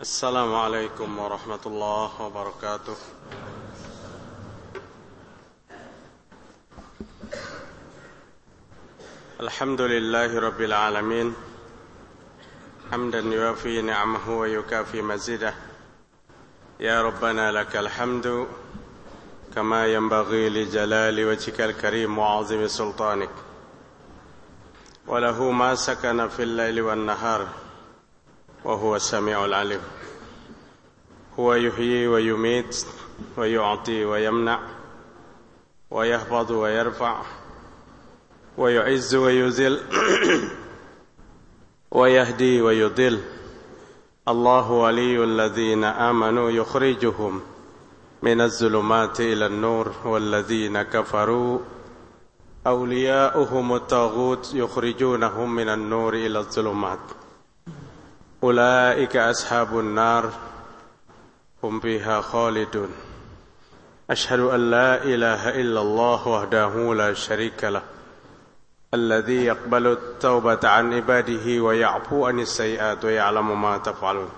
السلام عليكم ورحمة الله وبركاته. الحمد لله رب العالمين. حمدا يوافي نعمه ويكافي مزيده. يا ربنا لك الحمد كما ينبغي لجلال وجهك الكريم وعظيم سلطانك. وله ما سكن في الليل والنهار. وهو السميع العليم. هو يحيي ويميت ويعطي ويمنع ويهبط ويرفع ويعز ويذل ويهدي ويضل. الله ولي الذين آمنوا يخرجهم من الظلمات إلى النور والذين كفروا أولياؤهم الطاغوت يخرجونهم من النور إلى الظلمات. أولئك أصحاب النار هم فيها خالدون. أشهد أن لا إله إلا الله وحده لا شريك له الذي يقبل التوبة عن عباده ويعفو عن السيئات ويعلم ما تفعلون.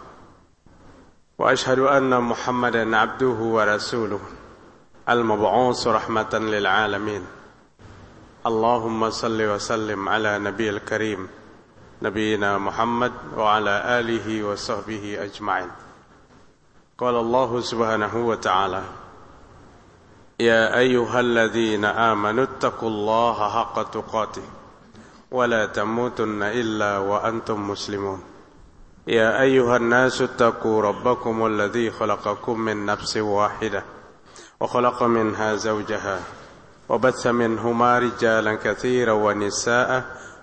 وأشهد أن محمدا عبده ورسوله المبعوث رحمة للعالمين. اللهم صل وسلم على نبي الكريم نبينا محمد وعلى آله وصحبه أجمعين. قال الله سبحانه وتعالى يا أيها الذين آمنوا اتقوا الله حق تقاته ولا تموتن إلا وأنتم مسلمون. يا أيها الناس اتقوا ربكم الذي خلقكم من نفس واحدة وخلق منها زوجها وبث منهما رجالا كثيرا ونساء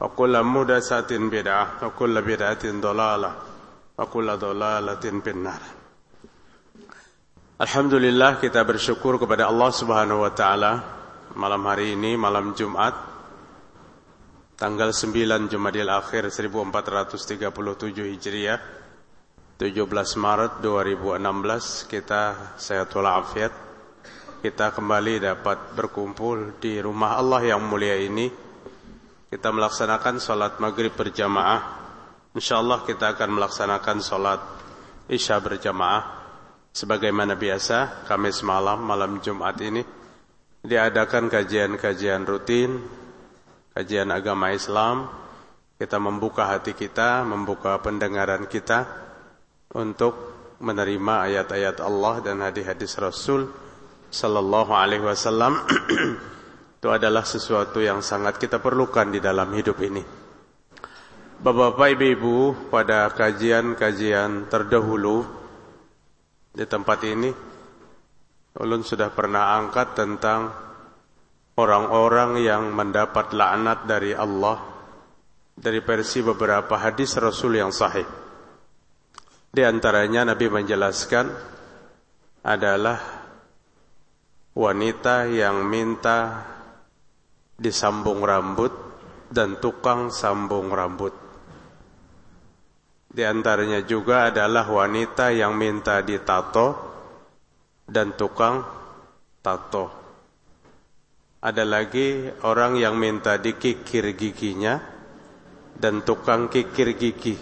وكل محدثة بدعة وكل بدعة ضلالة وكل ضلالة في النار Alhamdulillah kita bersyukur kepada Allah Subhanahu wa taala malam hari ini malam Jumat tanggal 9 Jumadil Akhir 1437 Hijriah 17 Maret 2016 kita sehatul afiat kita kembali dapat berkumpul di rumah Allah yang mulia ini kita melaksanakan sholat maghrib berjamaah. InsyaAllah kita akan melaksanakan sholat isya berjamaah. Sebagaimana biasa, Kamis malam, malam Jumat ini, diadakan kajian-kajian rutin, kajian agama Islam. Kita membuka hati kita, membuka pendengaran kita untuk menerima ayat-ayat Allah dan hadis-hadis Rasul sallallahu alaihi wasallam itu adalah sesuatu yang sangat kita perlukan di dalam hidup ini. Bapak-bapak, ibu-ibu, pada kajian-kajian terdahulu di tempat ini, ulun sudah pernah angkat tentang orang-orang yang mendapat laknat dari Allah dari versi beberapa hadis Rasul yang sahih. Di antaranya Nabi menjelaskan adalah wanita yang minta disambung rambut dan tukang sambung rambut. Di antaranya juga adalah wanita yang minta ditato dan tukang tato. Ada lagi orang yang minta dikikir giginya dan tukang kikir gigi.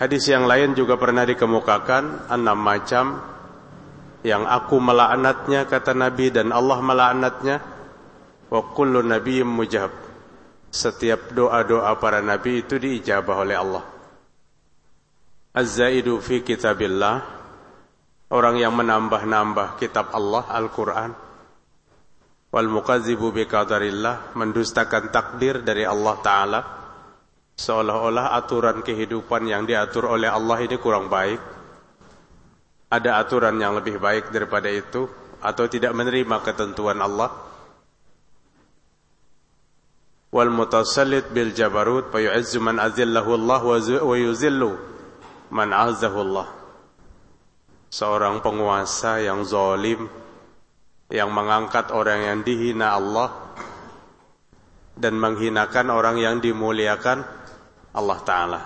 Hadis yang lain juga pernah dikemukakan enam macam yang aku melaknatnya kata Nabi dan Allah melaknatnya wa kullu nabiyyin mujab. Setiap doa-doa para nabi itu diijabah oleh Allah. Az-zaidu fi kitabillah. Orang yang menambah-nambah kitab Allah Al-Qur'an. Wal mukadzibu bi qadarillah. Mendustakan takdir dari Allah taala. Seolah-olah aturan kehidupan yang diatur oleh Allah ini kurang baik. Ada aturan yang lebih baik daripada itu atau tidak menerima ketentuan Allah fa yu'izzu man azillahu Allah wa yuzillu man Allah seorang penguasa yang zalim yang mengangkat orang yang dihina Allah dan menghinakan orang yang dimuliakan Allah taala.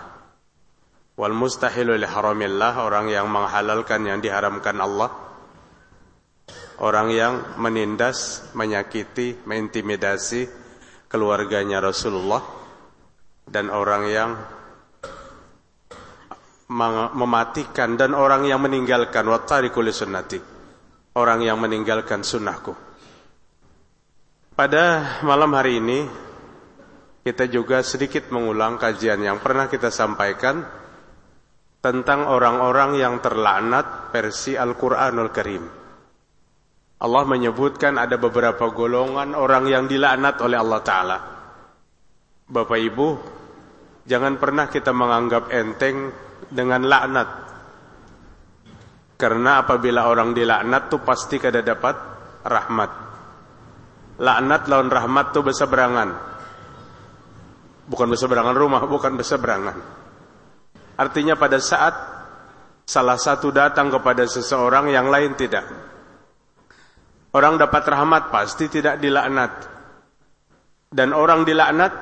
Wal mustahilu li haramillah orang yang menghalalkan yang diharamkan Allah. Orang yang menindas, menyakiti, mengintimidasi keluarganya Rasulullah dan orang yang mematikan dan orang yang meninggalkan. Wattariqul sunnati. Orang yang meninggalkan sunnahku. Pada malam hari ini kita juga sedikit mengulang kajian yang pernah kita sampaikan tentang orang-orang yang terlaknat versi Al-Qur'anul Karim Allah menyebutkan ada beberapa golongan orang yang dilaknat oleh Allah taala Bapak Ibu jangan pernah kita menganggap enteng dengan laknat. Karena apabila orang dilaknat tuh pasti kada dapat rahmat. Laknat lawan rahmat tuh berseberangan. Bukan berseberangan rumah, bukan berseberangan. Artinya pada saat salah satu datang kepada seseorang yang lain tidak. Orang dapat rahmat pasti tidak dilaknat. Dan orang dilaknat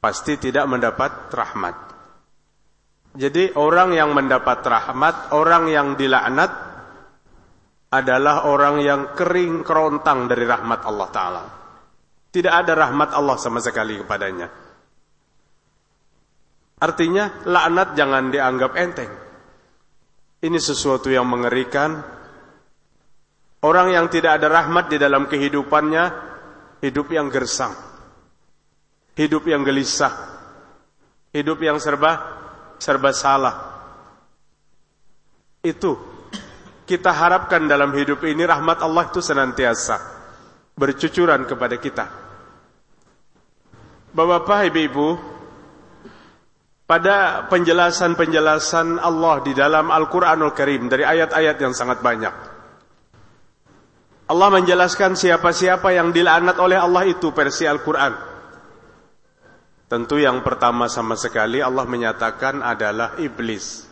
pasti tidak mendapat rahmat. Jadi orang yang mendapat rahmat, orang yang dilaknat adalah orang yang kering kerontang dari rahmat Allah Ta'ala. Tidak ada rahmat Allah sama sekali kepadanya. Artinya laknat jangan dianggap enteng. Ini sesuatu yang mengerikan. Orang yang tidak ada rahmat di dalam kehidupannya, hidup yang gersang. Hidup yang gelisah. Hidup yang serba serba salah. Itu kita harapkan dalam hidup ini rahmat Allah itu senantiasa bercucuran kepada kita. Bapak-bapak, ibu-ibu, pada penjelasan-penjelasan Allah di dalam Al-Quranul Karim dari ayat-ayat yang sangat banyak. Allah menjelaskan siapa-siapa yang dilaknat oleh Allah itu versi Al-Quran. Tentu yang pertama sama sekali Allah menyatakan adalah iblis.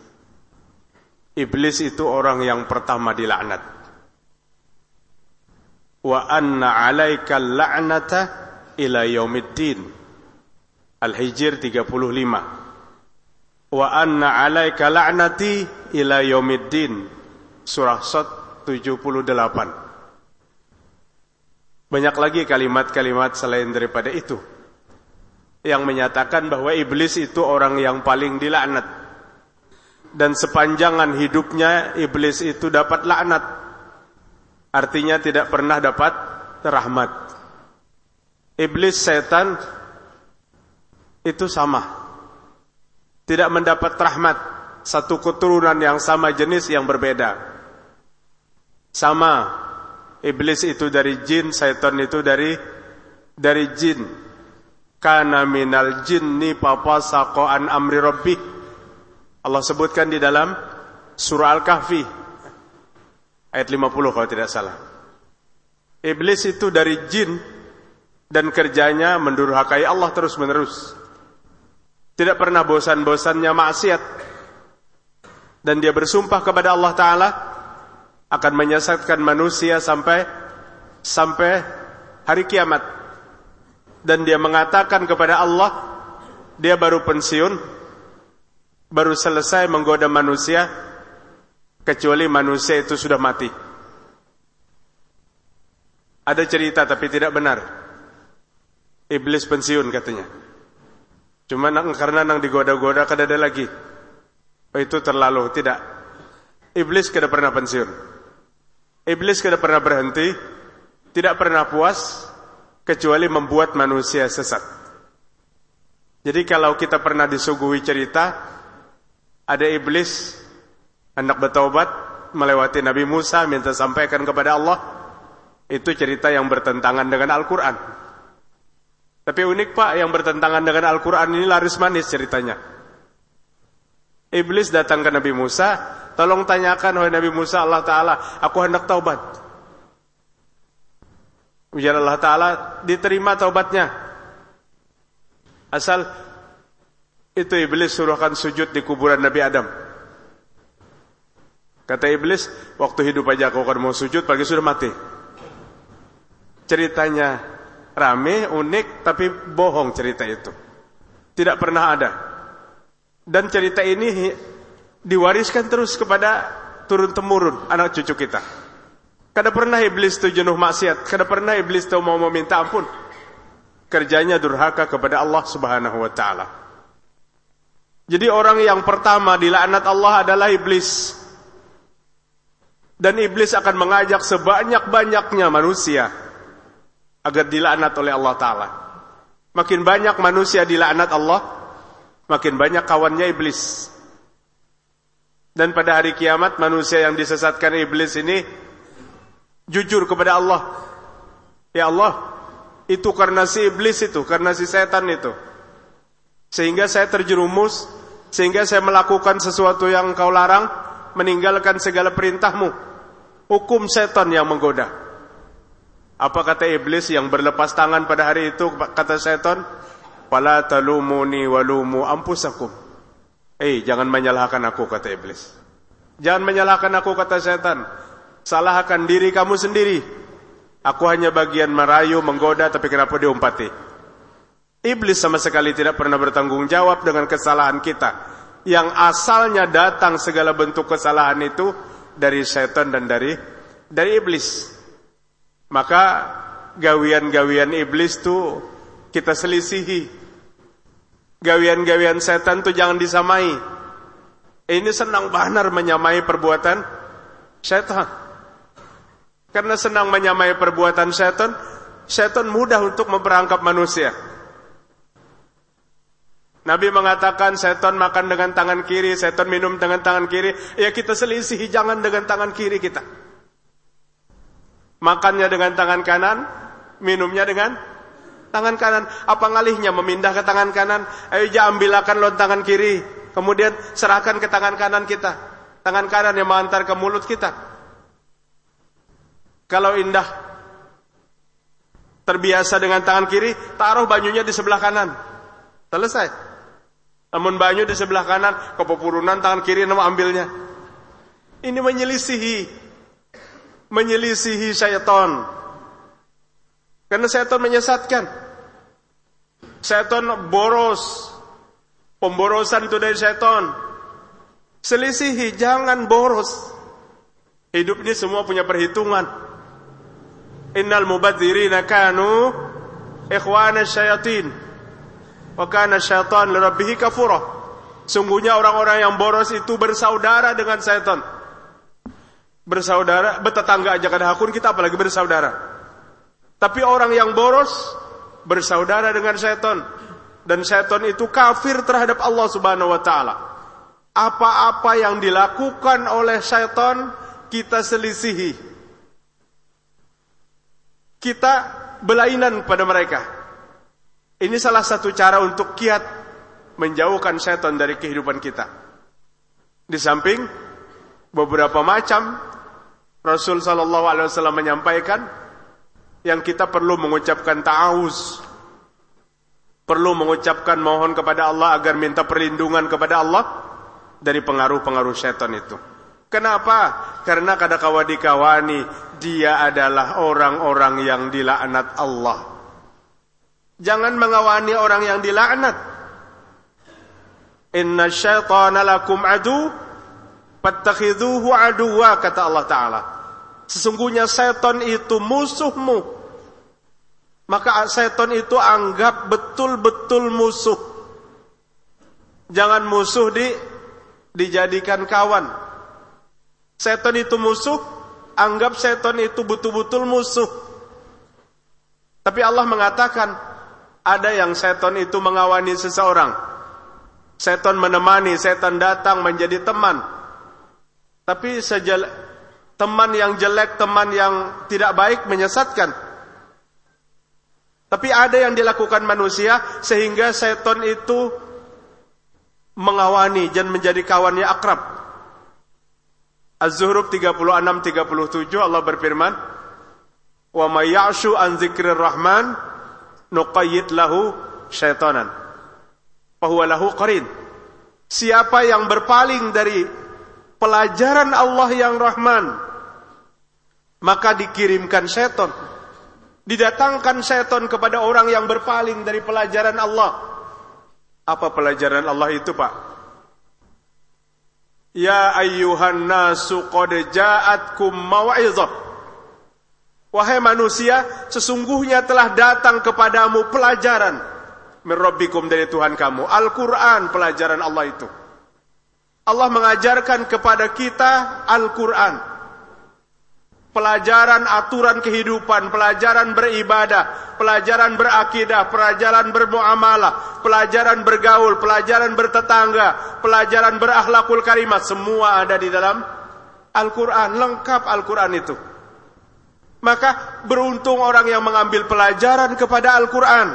Iblis itu orang yang pertama dilaknat. Wa anna 'alaika la'nata ila yaumiddin. Al-Hijr 35. Wa anna 'alaika la'nati ila yaumiddin. Surah Sot 78. Banyak lagi kalimat-kalimat selain daripada itu yang menyatakan bahwa iblis itu orang yang paling dilaknat. Dan sepanjangan hidupnya iblis itu dapat laknat. Artinya tidak pernah dapat rahmat. Iblis setan itu sama. Tidak mendapat rahmat. Satu keturunan yang sama jenis yang berbeda. Sama. Iblis itu dari jin, setan itu dari dari jin kana minal jinni papasaqa an amri rabbih. Allah sebutkan di dalam surah Al-Kahfi ayat 50 kalau tidak salah. Iblis itu dari jin dan kerjanya mendurhakai Allah terus-menerus. Tidak pernah bosan-bosannya maksiat. Dan dia bersumpah kepada Allah Ta'ala akan menyesatkan manusia sampai sampai hari kiamat. Dan dia mengatakan kepada Allah dia baru pensiun baru selesai menggoda manusia kecuali manusia itu sudah mati. Ada cerita tapi tidak benar. Iblis pensiun katanya. Cuma nang, karena nang digoda-goda kada ada lagi. Oh, itu terlalu tidak. Iblis kada pernah pensiun iblis kada pernah berhenti tidak pernah puas kecuali membuat manusia sesat. Jadi kalau kita pernah disuguhi cerita ada iblis hendak bertaubat melewati Nabi Musa minta sampaikan kepada Allah itu cerita yang bertentangan dengan Al-Qur'an. Tapi unik Pak yang bertentangan dengan Al-Qur'an ini laris manis ceritanya. Iblis datang ke Nabi Musa, tolong tanyakan wahai Nabi Musa Allah taala, aku hendak taubat. Ujian Allah Ta'ala diterima taubatnya. Asal itu iblis suruhkan sujud di kuburan Nabi Adam. Kata iblis, waktu hidup aja aku akan mau sujud, pagi sudah mati. Ceritanya rame, unik, tapi bohong cerita itu. Tidak pernah ada. Dan cerita ini diwariskan terus kepada turun-temurun anak cucu kita. Kada pernah iblis itu jenuh maksiat, kada pernah iblis itu mau meminta ampun. Kerjanya durhaka kepada Allah Subhanahu wa taala. Jadi orang yang pertama dilaknat Allah adalah iblis. Dan iblis akan mengajak sebanyak-banyaknya manusia agar dilaknat oleh Allah Ta'ala. Makin banyak manusia dilaknat Allah, makin banyak kawannya iblis. Dan pada hari kiamat manusia yang disesatkan iblis ini jujur kepada Allah. Ya Allah, itu karena si iblis itu, karena si setan itu. Sehingga saya terjerumus, sehingga saya melakukan sesuatu yang kau larang, meninggalkan segala perintahmu. Hukum setan yang menggoda. Apa kata iblis yang berlepas tangan pada hari itu kata setan? Fala talumuni walumu ampusakum. Eh, jangan menyalahkan aku kata iblis. Jangan menyalahkan aku kata setan. Salahkan diri kamu sendiri. Aku hanya bagian merayu, menggoda tapi kenapa diumpati? Iblis sama sekali tidak pernah bertanggung jawab dengan kesalahan kita yang asalnya datang segala bentuk kesalahan itu dari setan dan dari dari iblis. Maka gawian-gawian iblis tuh kita selisihi. Gawian-gawian setan tuh jangan disamai. Ini senang banar menyamai perbuatan setan. Karena senang menyamai perbuatan setan, setan mudah untuk memperangkap manusia. Nabi mengatakan setan makan dengan tangan kiri, setan minum dengan tangan kiri. Ya kita selisih jangan dengan tangan kiri kita. Makannya dengan tangan kanan, minumnya dengan tangan kanan. Apa ngalihnya memindah ke tangan kanan? Ayo ja ambilakan lo tangan kiri. Kemudian serahkan ke tangan kanan kita. Tangan kanan yang mengantar ke mulut kita. Kalau indah terbiasa dengan tangan kiri, taruh banyunya di sebelah kanan. Selesai. Namun banyu di sebelah kanan, kepepurunan tangan kiri nama ambilnya. Ini menyelisihi. Menyelisihi syaitan. Karena syaitan menyesatkan. Syaitan boros. Pemborosan itu dari syaitan. Selisihi, jangan boros. Hidup ini semua punya perhitungan. Innal mubadzirina kanu ikhwana syayatin. Wa kana syaitan li kafura. Sungguhnya orang-orang yang boros itu bersaudara dengan setan. Bersaudara, bertetangga aja kada hakun kita apalagi bersaudara. Tapi orang yang boros bersaudara dengan setan dan setan itu kafir terhadap Allah Subhanahu wa taala. Apa-apa yang dilakukan oleh setan kita selisihi. Kita belainan pada mereka. Ini salah satu cara untuk kiat menjauhkan setan dari kehidupan kita. Di samping beberapa macam Rasul sallallahu alaihi wasallam menyampaikan yang kita perlu mengucapkan ta'awuz. Perlu mengucapkan mohon kepada Allah agar minta perlindungan kepada Allah dari pengaruh-pengaruh setan itu. Kenapa? Karena kada kawadi kawani dia adalah orang-orang yang dilaknat Allah. Jangan mengawani orang yang dilaknat. Inna syaitana lakum adu fattakhidhuhu aduwa kata Allah taala. Sesungguhnya setan itu musuhmu. Maka setan itu anggap betul-betul musuh. Jangan musuh di dijadikan kawan. Setan itu musuh, anggap setan itu betul-betul musuh. Tapi Allah mengatakan, ada yang setan itu mengawani seseorang. Setan menemani, setan datang menjadi teman. Tapi sejal teman yang jelek, teman yang tidak baik menyesatkan. Tapi ada yang dilakukan manusia sehingga setan itu mengawani dan menjadi kawannya akrab. Az-Zuhruf 36 37 Allah berfirman, "Wa may ya'shu an dzikrir rahman nuqayyid lahu syaitanan. Fahuwa lahu qarin. Siapa yang berpaling dari pelajaran Allah yang Rahman, maka dikirimkan seton. Didatangkan seton kepada orang yang berpaling dari pelajaran Allah. Apa pelajaran Allah itu, Pak? Ya ayyuhan nasu qad ja'atkum mau'izah. Wahai manusia, sesungguhnya telah datang kepadamu pelajaran min dari Tuhan kamu. Al-Qur'an pelajaran Allah itu. Allah mengajarkan kepada kita Al-Qur'an pelajaran aturan kehidupan, pelajaran beribadah, pelajaran berakidah, pelajaran bermuamalah, pelajaran bergaul, pelajaran bertetangga, pelajaran berakhlakul karimah, semua ada di dalam Al-Quran, lengkap Al-Quran itu. Maka beruntung orang yang mengambil pelajaran kepada Al-Quran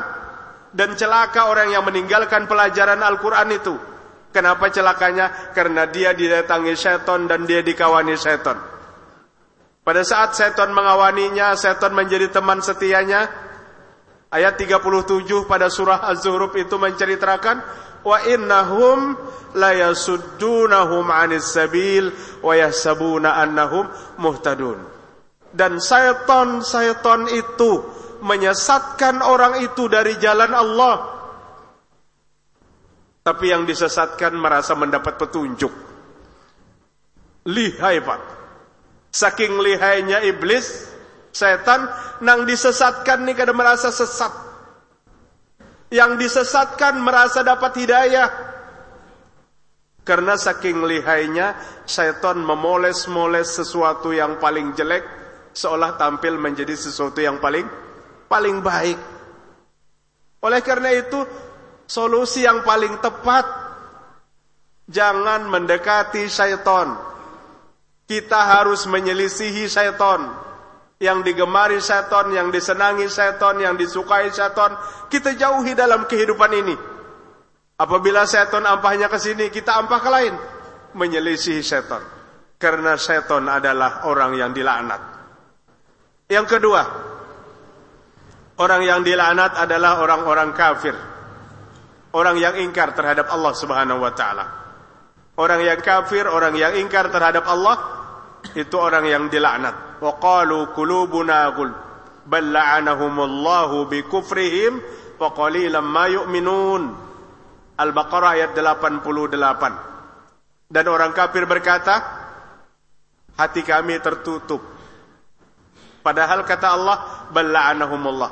dan celaka orang yang meninggalkan pelajaran Al-Quran itu. Kenapa celakanya? Karena dia didatangi seton dan dia dikawani seton. Pada saat setan mengawaninya, setan menjadi teman setianya. Ayat 37 pada surah Az-Zuhruf itu menceritakan wa innahum la yasuddunahum 'anis sabil wa yahsabuna annahum muhtadun. Dan setan-setan itu menyesatkan orang itu dari jalan Allah. Tapi yang disesatkan merasa mendapat petunjuk. Lihai Pak. Saking lihainya iblis, setan, nang disesatkan nih kada merasa sesat. Yang disesatkan merasa dapat hidayah. Karena saking lihainya, setan memoles-moles sesuatu yang paling jelek, seolah tampil menjadi sesuatu yang paling paling baik. Oleh karena itu, solusi yang paling tepat, jangan mendekati syaitan kita harus menyelisihi syaitan. Yang digemari syaitan, yang disenangi syaitan, yang disukai syaitan. Kita jauhi dalam kehidupan ini. Apabila syaitan ampahnya ke sini, kita ampah ke lain. Menyelisihi syaitan. Karena syaitan adalah orang yang dilaknat. Yang kedua, orang yang dilaknat adalah orang-orang kafir. Orang yang ingkar terhadap Allah Subhanahu wa taala. Orang yang kafir, orang yang ingkar terhadap Allah itu orang yang dilaknat. Wa qalu qulubuna ghul bal la'anahumullahu bi kufrihim wa qalilan ma yu'minun. Al-Baqarah ayat 88. Dan orang kafir berkata, hati kami tertutup. Padahal kata Allah, bal la'anahumullah.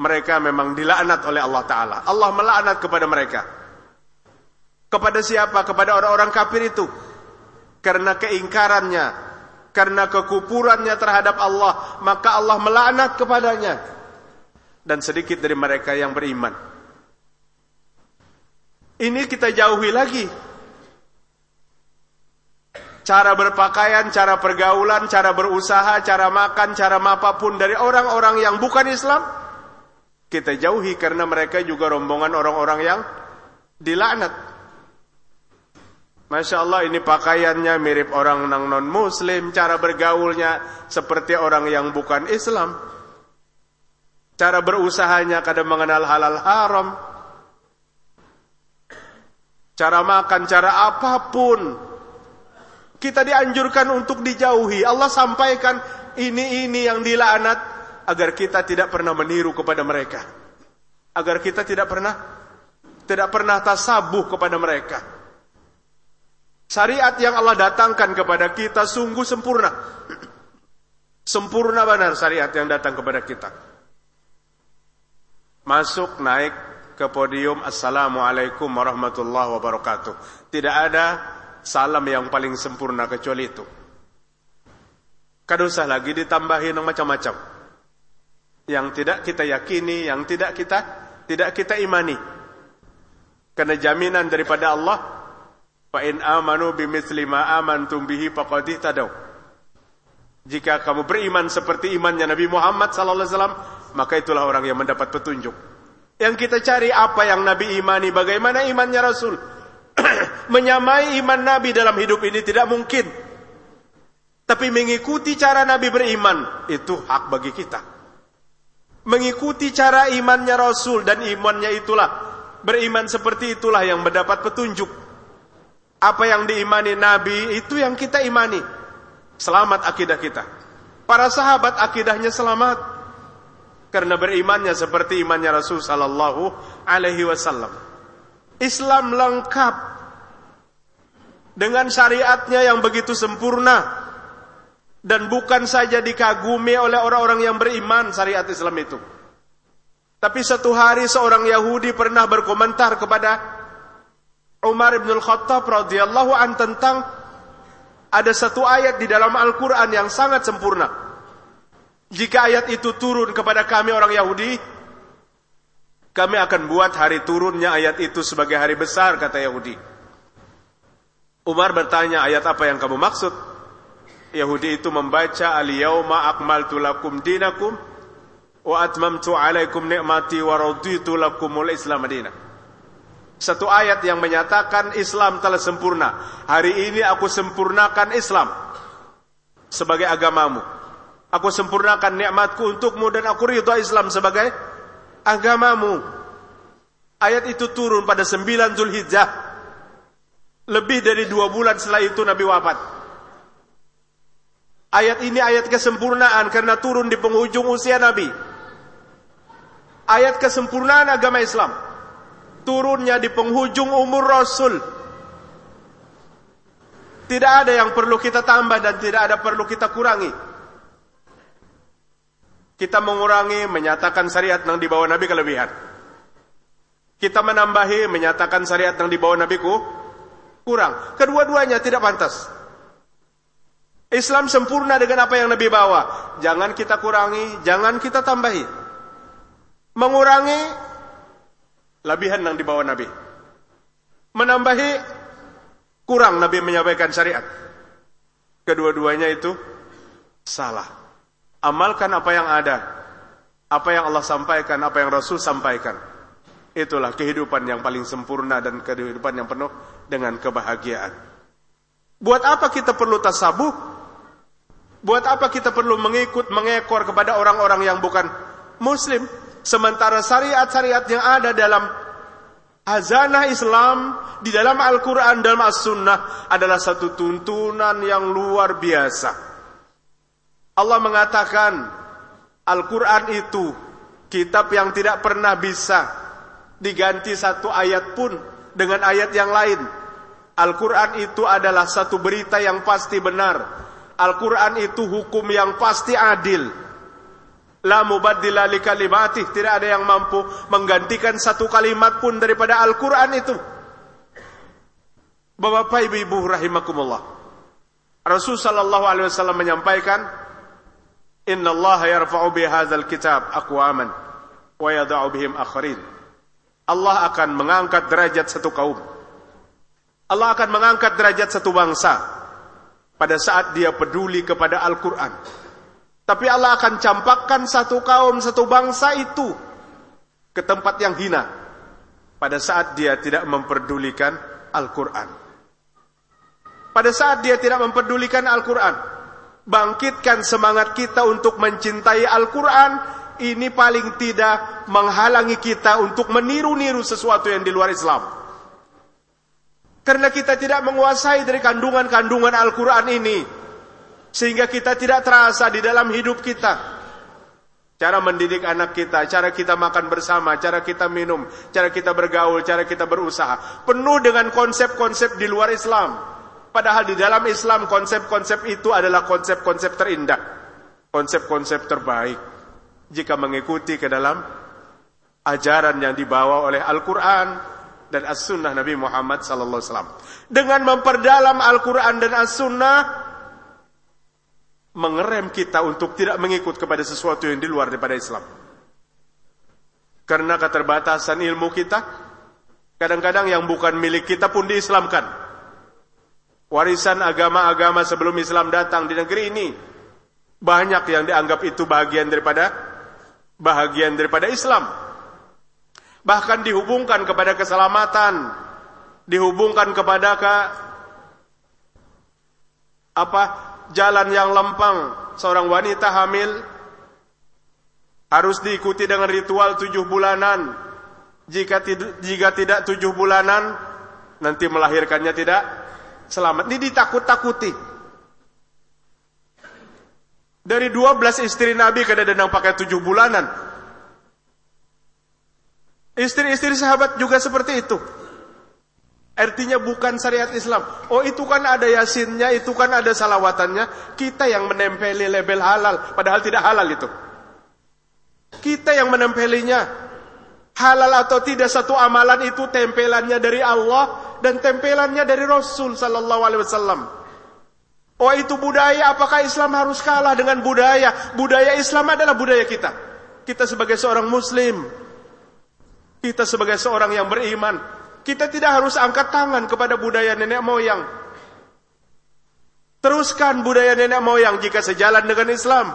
Mereka memang dilaknat oleh Allah Ta'ala. Allah melaknat kepada mereka. Kepada siapa? Kepada orang-orang kafir itu karena keingkarannya, karena kekupurannya terhadap Allah, maka Allah melaknat kepadanya. Dan sedikit dari mereka yang beriman. Ini kita jauhi lagi. Cara berpakaian, cara pergaulan, cara berusaha, cara makan, cara apa pun dari orang-orang yang bukan Islam. Kita jauhi karena mereka juga rombongan orang-orang yang dilaknat. Masya Allah ini pakaiannya mirip orang non muslim, cara bergaulnya seperti orang yang bukan Islam. Cara berusahanya kadang mengenal halal haram. Cara makan, cara apa pun. Kita dianjurkan untuk dijauhi. Allah sampaikan ini-ini yang dilaknat agar kita tidak pernah meniru kepada mereka. Agar kita tidak pernah tidak pernah tasabuh kepada mereka. Syariat yang Allah datangkan kepada kita sungguh sempurna. Sempurna benar syariat yang datang kepada kita. Masuk naik ke podium Assalamualaikum warahmatullahi wabarakatuh. Tidak ada salam yang paling sempurna kecuali itu. Kada usah lagi ditambahin macam-macam. Yang tidak kita yakini, yang tidak kita tidak kita imani. Karena jaminan daripada Allah Fa in amanu bimithli ma amantum bihi faqad ihtadaw. Jika kamu beriman seperti imannya Nabi Muhammad sallallahu alaihi wasallam, maka itulah orang yang mendapat petunjuk. Yang kita cari apa yang Nabi imani, bagaimana imannya Rasul. Menyamai iman Nabi dalam hidup ini tidak mungkin. Tapi mengikuti cara Nabi beriman, itu hak bagi kita. Mengikuti cara imannya Rasul dan imannya itulah, beriman seperti itulah yang mendapat petunjuk. Apa yang diimani Nabi itu yang kita imani. Selamat akidah kita. Para sahabat akidahnya selamat karena berimannya seperti imannya Rasul sallallahu alaihi wasallam. Islam lengkap dengan syariatnya yang begitu sempurna dan bukan saja dikagumi oleh orang-orang yang beriman syariat Islam itu. Tapi satu hari seorang Yahudi pernah berkomentar kepada Umar bin Al-Khattab radhiyallahu an tentang ada satu ayat di dalam Al-Quran yang sangat sempurna. Jika ayat itu turun kepada kami orang Yahudi, kami akan buat hari turunnya ayat itu sebagai hari besar, kata Yahudi. Umar bertanya, ayat apa yang kamu maksud? Yahudi itu membaca, Al-yawma akmaltu lakum dinakum, wa atmamtu alaikum ni'mati wa raditu lakumul islam madinah. Satu ayat yang menyatakan Islam telah sempurna. Hari ini aku sempurnakan Islam sebagai agamamu. Aku sempurnakan nikmatku untukmu dan aku ridha Islam sebagai agamamu. Ayat itu turun pada 9 Zulhijjah. Lebih dari dua bulan setelah itu Nabi wafat. Ayat ini ayat kesempurnaan karena turun di penghujung usia Nabi. Ayat kesempurnaan agama Islam turunnya di penghujung umur Rasul. Tidak ada yang perlu kita tambah dan tidak ada perlu kita kurangi. Kita mengurangi, menyatakan syariat yang dibawa Nabi kelebihan. Kita menambahi, menyatakan syariat yang dibawa Nabiku kurang. Kedua-duanya tidak pantas. Islam sempurna dengan apa yang Nabi bawa. Jangan kita kurangi, jangan kita tambahi. Mengurangi Lebihan yang dibawa Nabi. Menambahi kurang Nabi menyampaikan syariat. Kedua-duanya itu salah. Amalkan apa yang ada. Apa yang Allah sampaikan, apa yang Rasul sampaikan. Itulah kehidupan yang paling sempurna dan kehidupan yang penuh dengan kebahagiaan. Buat apa kita perlu tasabuh? Buat apa kita perlu mengikut, mengekor kepada orang-orang yang bukan muslim? Sementara syariat-syariat yang ada dalam azanah Islam di dalam Al-Quran dan As-Sunnah adalah satu tuntunan yang luar biasa. Allah mengatakan Al-Quran itu kitab yang tidak pernah bisa diganti satu ayat pun dengan ayat yang lain. Al-Quran itu adalah satu berita yang pasti benar. Al-Quran itu hukum yang pasti adil. La mubaddila li kalimatih. Tidak ada yang mampu menggantikan satu kalimat pun daripada Al-Quran itu. Bapak ibu-ibu rahimakumullah. Rasul sallallahu alaihi wasallam menyampaikan, Inna Allah yarfa'u bihadzal kitab aqwaman wa yada'u bihim akharin. Allah akan mengangkat derajat satu kaum. Allah akan mengangkat derajat satu bangsa pada saat dia peduli kepada Al-Quran. Tapi Allah akan campakkan satu kaum, satu bangsa itu ke tempat yang hina pada saat dia tidak memperdulikan Al-Quran. Pada saat dia tidak memperdulikan Al-Quran, bangkitkan semangat kita untuk mencintai Al-Quran, ini paling tidak menghalangi kita untuk meniru-niru sesuatu yang di luar Islam. Karena kita tidak menguasai dari kandungan-kandungan Al-Quran ini, sehingga kita tidak terasa di dalam hidup kita. Cara mendidik anak kita, cara kita makan bersama, cara kita minum, cara kita bergaul, cara kita berusaha. Penuh dengan konsep-konsep di luar Islam. Padahal di dalam Islam konsep-konsep itu adalah konsep-konsep terindah. Konsep-konsep terbaik. Jika mengikuti ke dalam ajaran yang dibawa oleh Al-Quran dan As-Sunnah Nabi Muhammad SAW. Dengan memperdalam Al-Quran dan As-Sunnah, mengerem kita untuk tidak mengikut kepada sesuatu yang di luar daripada Islam. Karena keterbatasan ilmu kita, kadang-kadang yang bukan milik kita pun diislamkan. Warisan agama-agama sebelum Islam datang di negeri ini, banyak yang dianggap itu bagian daripada bahagian daripada Islam. Bahkan dihubungkan kepada keselamatan, dihubungkan kepada ke, apa jalan yang lempang seorang wanita hamil harus diikuti dengan ritual tujuh bulanan. Jika tidak, jika tidak tujuh bulanan, nanti melahirkannya tidak selamat. Ini ditakut-takuti. Dari 12 istri Nabi kadang-kadang pakai 7 bulanan. Istri-istri sahabat juga seperti itu. Artinya bukan syariat Islam. Oh itu kan ada yasinnya, itu kan ada salawatannya. Kita yang menempeli label halal, padahal tidak halal itu. Kita yang menempelinya. Halal atau tidak satu amalan itu tempelannya dari Allah dan tempelannya dari Rasul sallallahu alaihi wasallam. Oh itu budaya, apakah Islam harus kalah dengan budaya? Budaya Islam adalah budaya kita. Kita sebagai seorang muslim, kita sebagai seorang yang beriman, kita tidak harus angkat tangan kepada budaya nenek moyang. Teruskan budaya nenek moyang jika sejalan dengan Islam.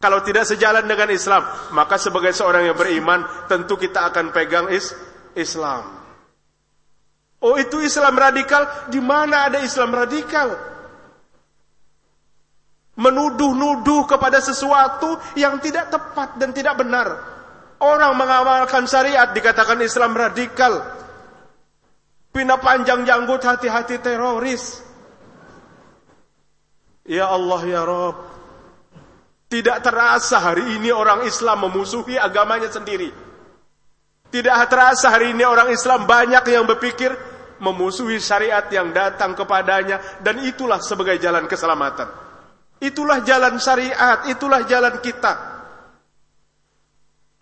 Kalau tidak sejalan dengan Islam, maka sebagai seorang yang beriman, tentu kita akan pegang is Islam. Oh itu Islam radikal, di mana ada Islam radikal? Menuduh-nuduh kepada sesuatu yang tidak tepat dan tidak benar. Orang mengamalkan syariat dikatakan Islam radikal. Pina panjang janggut hati-hati teroris. Ya Allah ya Rabb. Tidak terasa hari ini orang Islam memusuhi agamanya sendiri. Tidak terasa hari ini orang Islam banyak yang berpikir memusuhi syariat yang datang kepadanya dan itulah sebagai jalan keselamatan. Itulah jalan syariat, itulah jalan kita.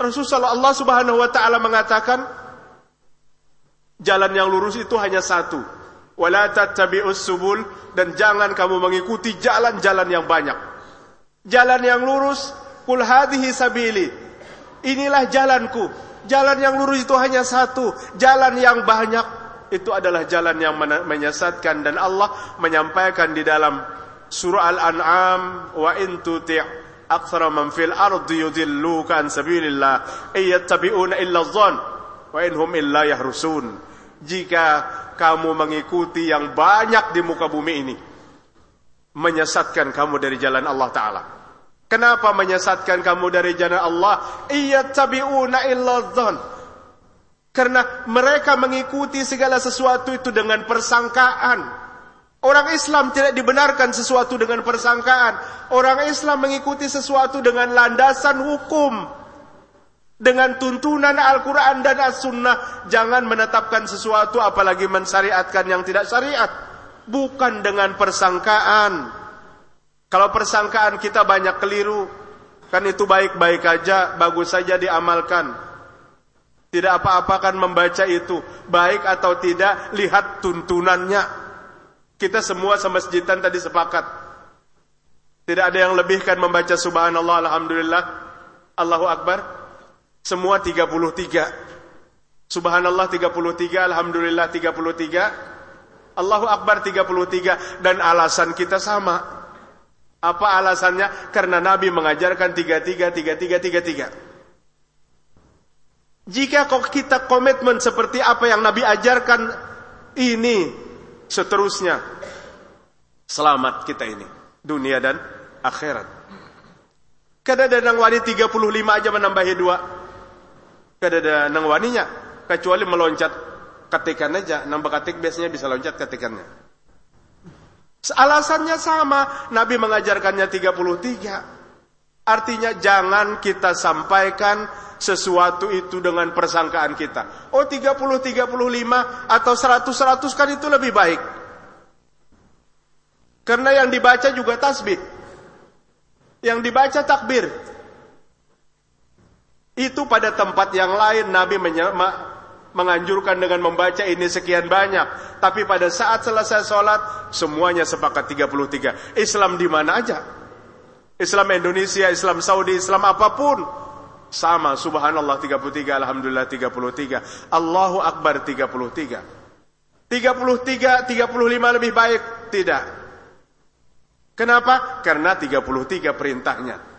Rasulullah Allah Subhanahu wa taala mengatakan jalan yang lurus itu hanya satu. Wala tattabi'us subul dan jangan kamu mengikuti jalan-jalan yang banyak jalan yang lurus, kul hadhihi sabili. Inilah jalanku. Jalan yang lurus itu hanya satu, jalan yang banyak itu adalah jalan yang menyesatkan dan Allah menyampaikan di dalam surah Al-An'am wa in tuti' aktsara man fil ardi yudilluka an sabilillah ayattabi'una illa dhann wa inhum illa yahrusun. Jika kamu mengikuti yang banyak di muka bumi ini menyesatkan kamu dari jalan Allah taala. Kenapa menyesatkan kamu dari jalan Allah? Iya tabi'una illa. Karena mereka mengikuti segala sesuatu itu dengan persangkaan. Orang Islam tidak dibenarkan sesuatu dengan persangkaan. Orang Islam mengikuti sesuatu dengan landasan hukum. Dengan tuntunan Al-Quran dan As-Sunnah. Jangan menetapkan sesuatu apalagi mensyariatkan yang tidak syariat. Bukan dengan persangkaan. Kalau persangkaan kita banyak keliru, kan itu baik-baik aja, bagus saja diamalkan. Tidak apa-apa kan membaca itu, baik atau tidak, lihat tuntunannya. Kita semua semasjidan tadi sepakat. Tidak ada yang lebih kan membaca subhanallah, alhamdulillah, Allahu Akbar. Semua 33. Subhanallah 33, alhamdulillah 33. Allahu Akbar 33 dan alasan kita sama. Apa alasannya? Karena Nabi mengajarkan tiga tiga tiga tiga tiga tiga. Jika kok kita komitmen seperti apa yang Nabi ajarkan ini seterusnya selamat kita ini dunia dan akhirat. Kadang-kadang wani 35 aja menambahi dua. Kadang-kadang waninya kecuali meloncat ketikan aja, nambah ketik biasanya bisa loncat ketikannya. Alasannya sama, Nabi mengajarkannya 33. Artinya jangan kita sampaikan sesuatu itu dengan persangkaan kita. Oh 30, 35 atau 100, 100 kan itu lebih baik. Karena yang dibaca juga tasbih. Yang dibaca takbir. Itu pada tempat yang lain Nabi menganjurkan dengan membaca ini sekian banyak. Tapi pada saat selesai sholat, semuanya sepakat 33. Islam di mana aja? Islam Indonesia, Islam Saudi, Islam apa pun. Sama, subhanallah 33, alhamdulillah 33. Allahu Akbar 33. 33, 35 lebih baik? Tidak. Kenapa? Karena 33 perintahnya.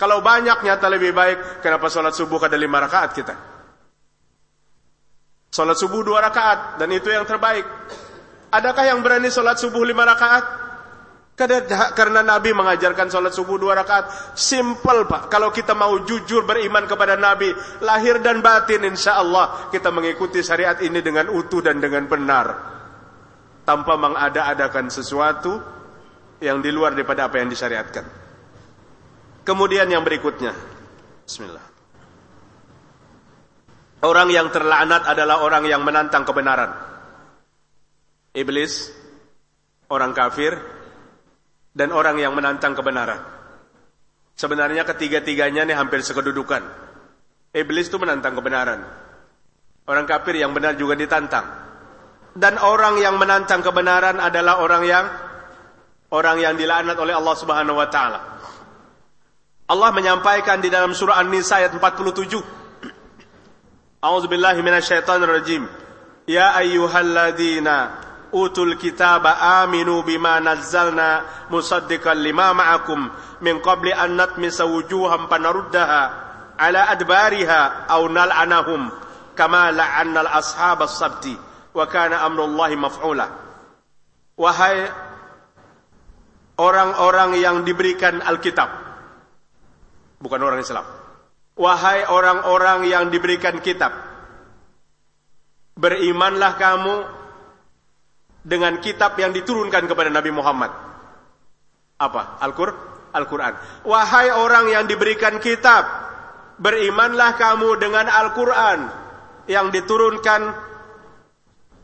Kalau banyak nyata lebih baik, kenapa sholat subuh ada lima rakaat kita? Sholat subuh dua rakaat dan itu yang terbaik. Adakah yang berani sholat subuh lima rakaat? Karena Nabi mengajarkan sholat subuh dua rakaat. Simple pak. Kalau kita mau jujur beriman kepada Nabi. Lahir dan batin insya Allah. Kita mengikuti syariat ini dengan utuh dan dengan benar. tanpa mengada-adakan sesuatu yang di luar daripada apa yang disyariatkan. Kemudian yang berikutnya. Bismillah. Orang yang terlaknat adalah orang yang menantang kebenaran. Iblis, orang kafir, dan orang yang menantang kebenaran. Sebenarnya ketiga-tiganya ini hampir sekedudukan. Iblis itu menantang kebenaran. Orang kafir yang benar juga ditantang. Dan orang yang menantang kebenaran adalah orang yang orang yang dilaknat oleh Allah Subhanahu wa taala. Allah menyampaikan di dalam surah An-Nisa ayat 47. A'udzubillahi minasyaitonirrajim. Ya ayyuhalladzina utul kitaba aminu bima nazzalna musaddiqan lima ma'akum min qabli an natmisa wujuham panaruddaha ala adbariha aw nal'anahum kama la'anna al-ashabas sabti wa kana amrullahi maf'ula. Wahai orang-orang yang diberikan Alkitab, bukan orang Islam Wahai orang-orang yang diberikan kitab, berimanlah kamu dengan kitab yang diturunkan kepada Nabi Muhammad. Apa? Al-Qur? Al-Quran. Wahai orang yang diberikan kitab, berimanlah kamu dengan Al-Quran yang diturunkan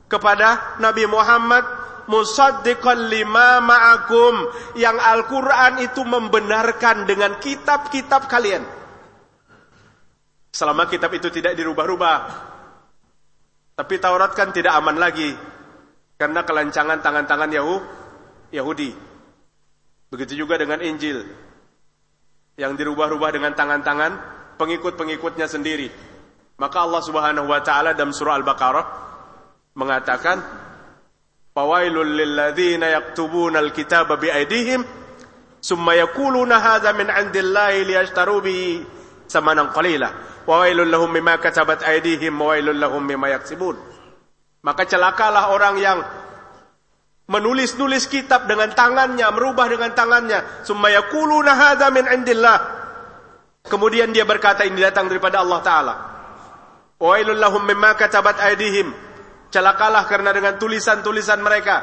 kepada Nabi Muhammad musaddiqan lima ma'akum yang Al-Quran itu membenarkan dengan kitab-kitab kalian. Selama kitab itu tidak dirubah-rubah. Tapi Taurat kan tidak aman lagi. Karena kelancangan tangan-tangan Yahudi. Begitu juga dengan Injil. Yang dirubah-rubah dengan tangan-tangan pengikut-pengikutnya sendiri. Maka Allah subhanahu wa ta'ala dalam surah Al-Baqarah mengatakan, Fawailul lilladzina yaktubuna al-kitaba bi'aidihim, summa yakuluna hadha min indillahi liyashtaru bihi samanan qalilah wa wailul lahum mimma katabat aydihim wa wailul lahum mimma yaksibun. Maka celakalah orang yang menulis-nulis kitab dengan tangannya, merubah dengan tangannya. Summa yaquluna hadza min indillah. Kemudian dia berkata ini datang daripada Allah taala. Wa wailul lahum mimma katabat aydihim. Celakalah karena dengan tulisan-tulisan mereka.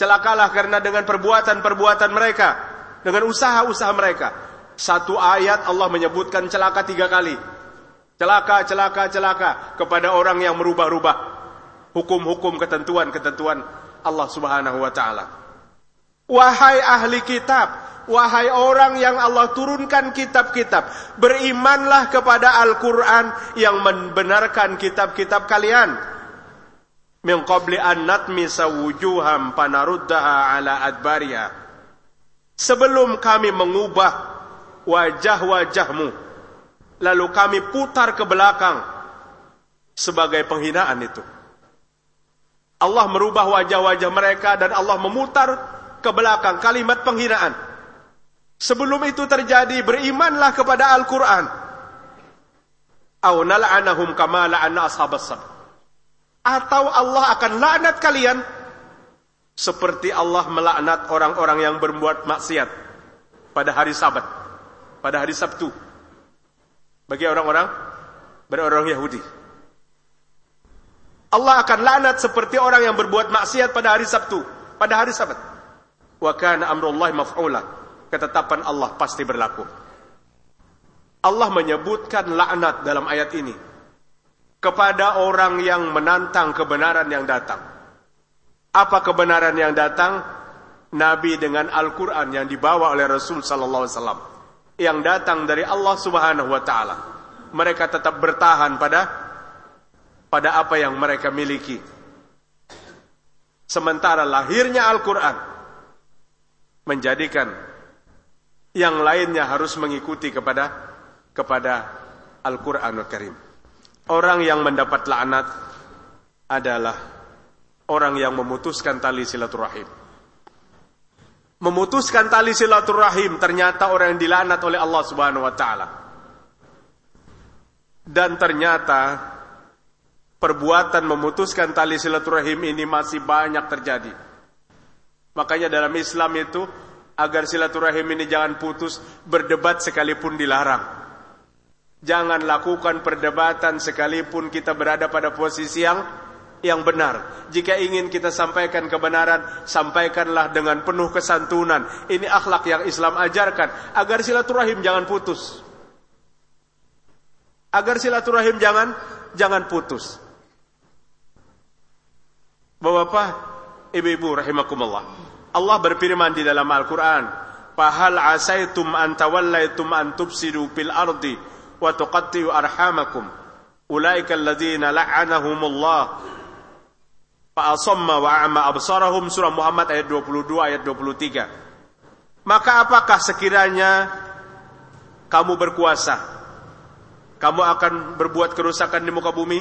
Celakalah karena dengan perbuatan-perbuatan mereka, dengan usaha-usaha mereka. Satu ayat Allah menyebutkan celaka tiga kali. Celaka, celaka, celaka kepada orang yang merubah-rubah hukum-hukum ketentuan-ketentuan Allah Subhanahu wa taala. Wahai ahli kitab, wahai orang yang Allah turunkan kitab-kitab, berimanlah kepada Al-Qur'an yang membenarkan kitab-kitab kalian. Min qabli an natmisa wujuham panaruddaha ala adbariha. Sebelum kami mengubah wajah-wajahmu lalu kami putar ke belakang sebagai penghinaan itu. Allah merubah wajah-wajah mereka dan Allah memutar ke belakang kalimat penghinaan. Sebelum itu terjadi, berimanlah kepada Al-Quran. Atau Allah akan laknat kalian seperti Allah melaknat orang-orang yang berbuat maksiat pada hari Sabat, pada hari Sabtu bagi orang-orang berorang Yahudi. Allah akan laknat seperti orang yang berbuat maksiat pada hari Sabtu, pada hari Sabat. Wa kana amrullahi maf'ula. Ketetapan Allah pasti berlaku. Allah menyebutkan laknat dalam ayat ini kepada orang yang menantang kebenaran yang datang. Apa kebenaran yang datang? Nabi dengan Al-Quran yang dibawa oleh Rasul Sallallahu Alaihi Wasallam yang datang dari Allah Subhanahu wa taala. Mereka tetap bertahan pada pada apa yang mereka miliki. Sementara lahirnya Al-Qur'an menjadikan yang lainnya harus mengikuti kepada kepada Al-Qur'anul Karim. Orang yang mendapat laknat adalah orang yang memutuskan tali silaturahim memutuskan tali silaturahim ternyata orang yang dilaknat oleh Allah Subhanahu wa taala. Dan ternyata perbuatan memutuskan tali silaturahim ini masih banyak terjadi. Makanya dalam Islam itu agar silaturahim ini jangan putus, berdebat sekalipun dilarang. Jangan lakukan perdebatan sekalipun kita berada pada posisi yang yang benar. Jika ingin kita sampaikan kebenaran, sampaikanlah dengan penuh kesantunan. Ini akhlak yang Islam ajarkan agar silaturahim jangan putus. Agar silaturahim jangan jangan putus. Bapak-bapak, ibu-ibu rahimakumullah. Allah berfirman di dalam Al-Qur'an, "Fahal asaitum an tawallaitum an tufsidu fil ardi tuqatti'u arhamakum?" Ulaika alladziina la'anahumullah fa asamma wa a'ma surah Muhammad ayat 22 ayat 23. Maka apakah sekiranya kamu berkuasa? Kamu akan berbuat kerusakan di muka bumi?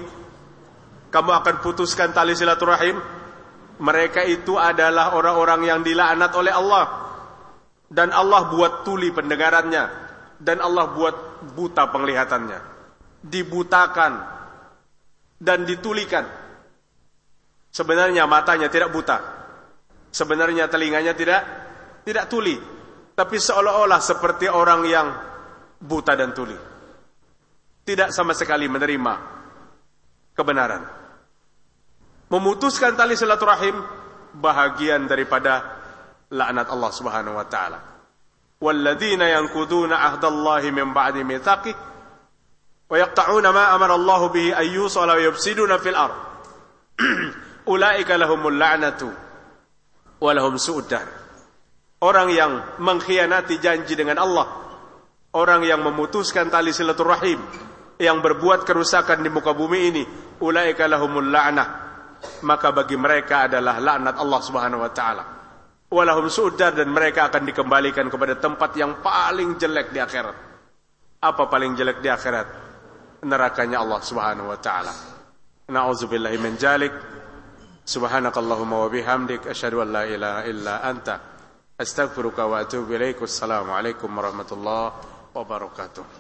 Kamu akan putuskan tali silaturahim? Mereka itu adalah orang-orang yang dilaknat oleh Allah. Dan Allah buat tuli pendengarannya. Dan Allah buat buta penglihatannya. Dibutakan dan ditulikan. Sebenarnya matanya tidak buta. Sebenarnya telinganya tidak tidak tuli. Tapi seolah-olah seperti orang yang buta dan tuli. Tidak sama sekali menerima kebenaran. Memutuskan tali silaturahim bahagian daripada laknat Allah Subhanahu wa taala. Yanquduna ahdallahi min ba'di mitsaqih wa yaqta'una ma amara Allah bihi ay yusala wa yufsiduna fil ard. Ulaika lahumul la'natu wa lahum su'ud Orang yang mengkhianati janji dengan Allah, orang yang memutuskan tali silaturahim, yang berbuat kerusakan di muka bumi ini, ulaika lahumul la'nah. Maka bagi mereka adalah laknat Allah Subhanahu wa taala. Walahum su'dar dan mereka akan dikembalikan kepada tempat yang paling jelek di akhirat. Apa paling jelek di akhirat? Nerakanya Allah Subhanahu wa taala. Nauzubillahi min jalik. Subhanakallahumma wa bihamdik asyhadu an la ilaha illa anta astaghfiruka wa atubu ilaik. Wassalamu alaikum warahmatullahi wabarakatuh.